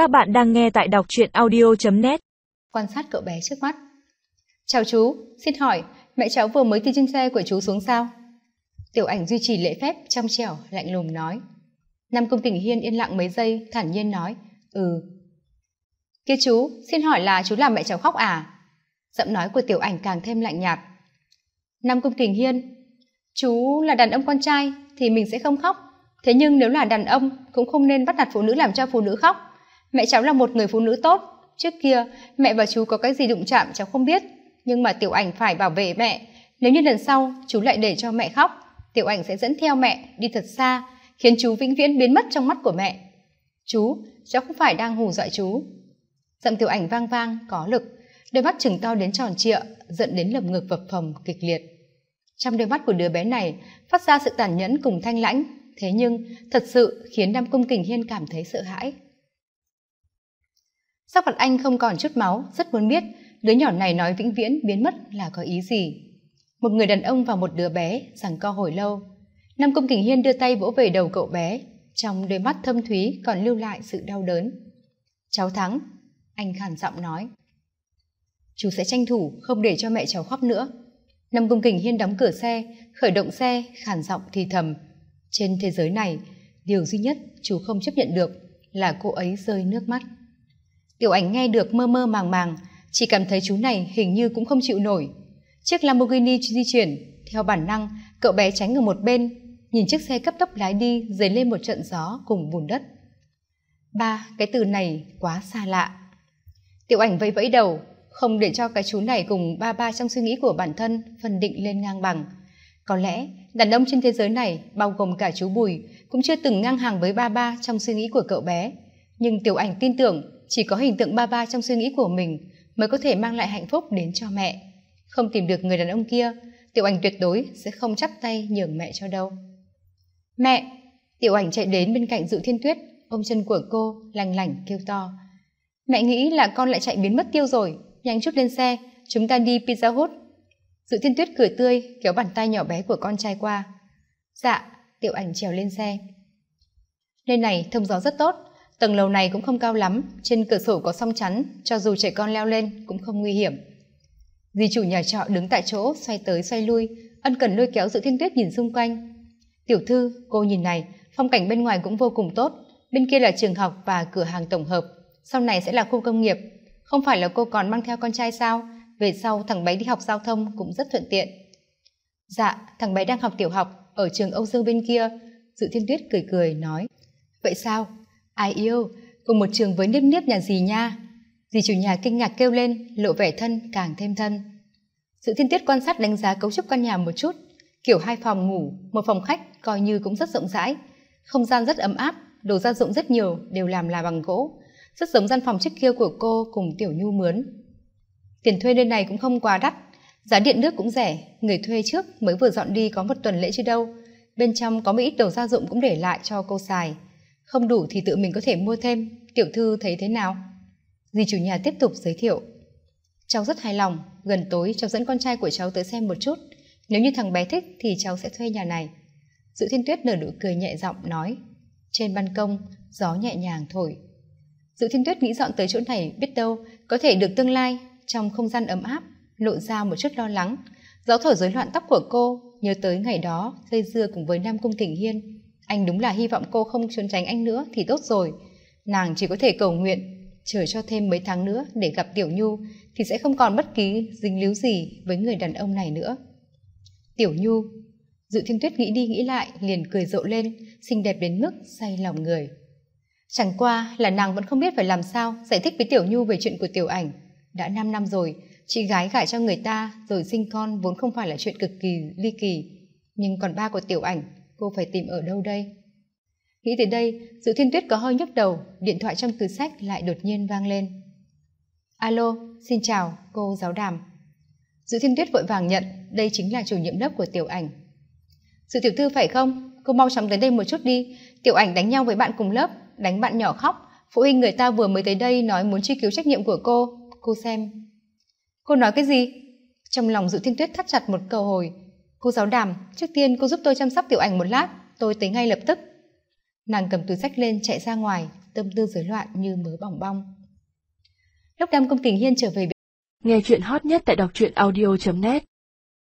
Các bạn đang nghe tại đọc truyện audio.net Quan sát cậu bé trước mắt. Chào chú, xin hỏi, mẹ cháu vừa mới từ trên xe của chú xuống sao? Tiểu ảnh duy trì lễ phép, trong trẻo, lạnh lùng nói. Nam Công tỉnh Hiên yên lặng mấy giây, thản nhiên nói. Ừ. Kia chú, xin hỏi là chú làm mẹ cháu khóc à? Giọng nói của tiểu ảnh càng thêm lạnh nhạt. Nam Công tỉnh Hiên, chú là đàn ông con trai thì mình sẽ không khóc. Thế nhưng nếu là đàn ông cũng không nên bắt đặt phụ nữ làm cho phụ nữ khóc mẹ cháu là một người phụ nữ tốt. Trước kia, mẹ và chú có cái gì đụng chạm cháu không biết. Nhưng mà tiểu ảnh phải bảo vệ mẹ. Nếu như lần sau, chú lại để cho mẹ khóc, tiểu ảnh sẽ dẫn theo mẹ đi thật xa, khiến chú vĩnh viễn biến mất trong mắt của mẹ. Chú, cháu không phải đang hù dọa chú. Giọng tiểu ảnh vang vang, có lực. Đôi mắt chừng to đến tròn trịa dẫn đến lồng ngực vập phồng, kịch liệt. Trong đôi mắt của đứa bé này, phát ra sự tàn nhẫn cùng thanh lãnh. Thế nhưng, thật sự khiến nam cung kình hiên cảm thấy sợ hãi sắc mặt anh không còn chút máu, rất muốn biết, đứa nhỏ này nói vĩnh viễn biến mất là có ý gì? Một người đàn ông và một đứa bé rằng co hồi lâu. Nam công kình hiên đưa tay vỗ về đầu cậu bé, trong đôi mắt thâm thúy còn lưu lại sự đau đớn. Cháu thắng, anh khàn giọng nói. Chú sẽ tranh thủ không để cho mẹ cháu khóc nữa. Nam công kình hiên đóng cửa xe, khởi động xe, khàn giọng thì thầm. Trên thế giới này, điều duy nhất chú không chấp nhận được là cô ấy rơi nước mắt tiểu ảnh nghe được mơ mơ màng màng, chỉ cảm thấy chú này hình như cũng không chịu nổi. Chiếc lamborghini di chuyển, theo bản năng, cậu bé tránh ở một bên, nhìn chiếc xe cấp tốc lái đi dấy lên một trận gió cùng bùn đất. Ba, cái từ này quá xa lạ. Tiểu ảnh vẫy vẫy đầu, không để cho cái chú này cùng ba ba trong suy nghĩ của bản thân phân định lên ngang bằng. Có lẽ, đàn ông trên thế giới này, bao gồm cả chú bùi, cũng chưa từng ngang hàng với ba ba trong suy nghĩ của cậu bé. Nhưng tiểu ảnh tin tưởng chỉ có hình tượng ba ba trong suy nghĩ của mình mới có thể mang lại hạnh phúc đến cho mẹ. Không tìm được người đàn ông kia, tiểu ảnh tuyệt đối sẽ không chắp tay nhường mẹ cho đâu. Mẹ, tiểu ảnh chạy đến bên cạnh dự thiên tuyết, ôm chân của cô, lành lảnh, kêu to. Mẹ nghĩ là con lại chạy biến mất tiêu rồi, nhanh chút lên xe, chúng ta đi pizza hut. Dự thiên tuyết cười tươi, kéo bàn tay nhỏ bé của con trai qua. Dạ tiểu ảnh trèo lên xe. Nơi này, thông gió rất tốt tầng lầu này cũng không cao lắm, trên cửa sổ có song chắn, cho dù trẻ con leo lên cũng không nguy hiểm. Di chủ nhà trọ đứng tại chỗ, xoay tới xoay lui, ân cần lôi kéo dự thiên tuyết nhìn xung quanh. Tiểu thư, cô nhìn này, phong cảnh bên ngoài cũng vô cùng tốt, bên kia là trường học và cửa hàng tổng hợp, sau này sẽ là khu công nghiệp. Không phải là cô còn mang theo con trai sao? Về sau, thằng bé đi học giao thông cũng rất thuận tiện. Dạ thằng bé đang học tiểu học, ở trường âu dương bên kia dự thiên tuyết cười cười nói. Vậy sao? Ai yêu, cùng một trường với nếp nếp nhà dì nha. Dì chủ nhà kinh ngạc kêu lên, lộ vẻ thân, càng thêm thân. Sự thiên tiết quan sát đánh giá cấu trúc căn nhà một chút. Kiểu hai phòng ngủ, một phòng khách coi như cũng rất rộng rãi. Không gian rất ấm áp, đồ gia dụng rất nhiều, đều làm là bằng gỗ. Rất giống gian phòng trước kia của cô cùng tiểu nhu mướn. Tiền thuê nơi này cũng không quá đắt. Giá điện nước cũng rẻ, người thuê trước mới vừa dọn đi có một tuần lễ chứ đâu. Bên trong có một ít đồ gia dụng cũng để lại cho cô xài không đủ thì tự mình có thể mua thêm. Tiểu thư thấy thế nào? Dì chủ nhà tiếp tục giới thiệu. Cháu rất hài lòng. Gần tối, cháu dẫn con trai của cháu tới xem một chút. Nếu như thằng bé thích thì cháu sẽ thuê nhà này. Dự thiên tuyết nở nụ cười nhẹ giọng nói. Trên ban công, gió nhẹ nhàng thổi. Dự thiên tuyết nghĩ dọn tới chỗ này biết đâu có thể được tương lai. Trong không gian ấm áp, lộ ra một chút lo lắng. Gió thổi rối loạn tóc của cô, nhớ tới ngày đó, dây dưa cùng với nam cung kình hiên anh đúng là hy vọng cô không trốn tránh anh nữa thì tốt rồi. Nàng chỉ có thể cầu nguyện, chờ cho thêm mấy tháng nữa để gặp tiểu nhu thì sẽ không còn bất kỳ dính líu gì với người đàn ông này nữa. Tiểu nhu, dự thiên tuyết nghĩ đi nghĩ lại liền cười rộ lên, xinh đẹp đến mức say lòng người. Chẳng qua là nàng vẫn không biết phải làm sao giải thích với tiểu nhu về chuyện của tiểu ảnh. Đã năm năm rồi, chị gái gả cho người ta rồi sinh con vốn không phải là chuyện cực kỳ ly kỳ. Nhưng còn ba của tiểu ảnh cô phải tìm ở đâu đây? Nghĩ tới đây dự thiên tuyết có hơi nhức đầu, điện thoại trong túi sách lại đột nhiên vang lên. Alo, xin chào, cô giáo đàm. Dự thiên tuyết vội vàng nhận, đây chính là chủ nhiệm lớp của tiểu ảnh. Sự tiểu thư phải không? Cô mau chóng đến đây một chút đi. Tiểu ảnh đánh nhau với bạn cùng lớp, đánh bạn nhỏ khóc. Phụ huynh người ta vừa mới tới đây nói muốn truy cứu trách nhiệm của cô. Cô xem. Cô nói cái gì? Trong lòng dự thiên tuyết thắt chặt một câu hồi cô giáo đàm, trước tiên cô giúp tôi chăm sóc tiểu ảnh một lát, tôi tới ngay lập tức. Nàng cầm túi sách lên chạy ra ngoài, tâm tư rối loạn như mớ bỏng bong. Lúc đam công tình hiên trở về nghe chuyện hot nhất tại đọc truyện audio net.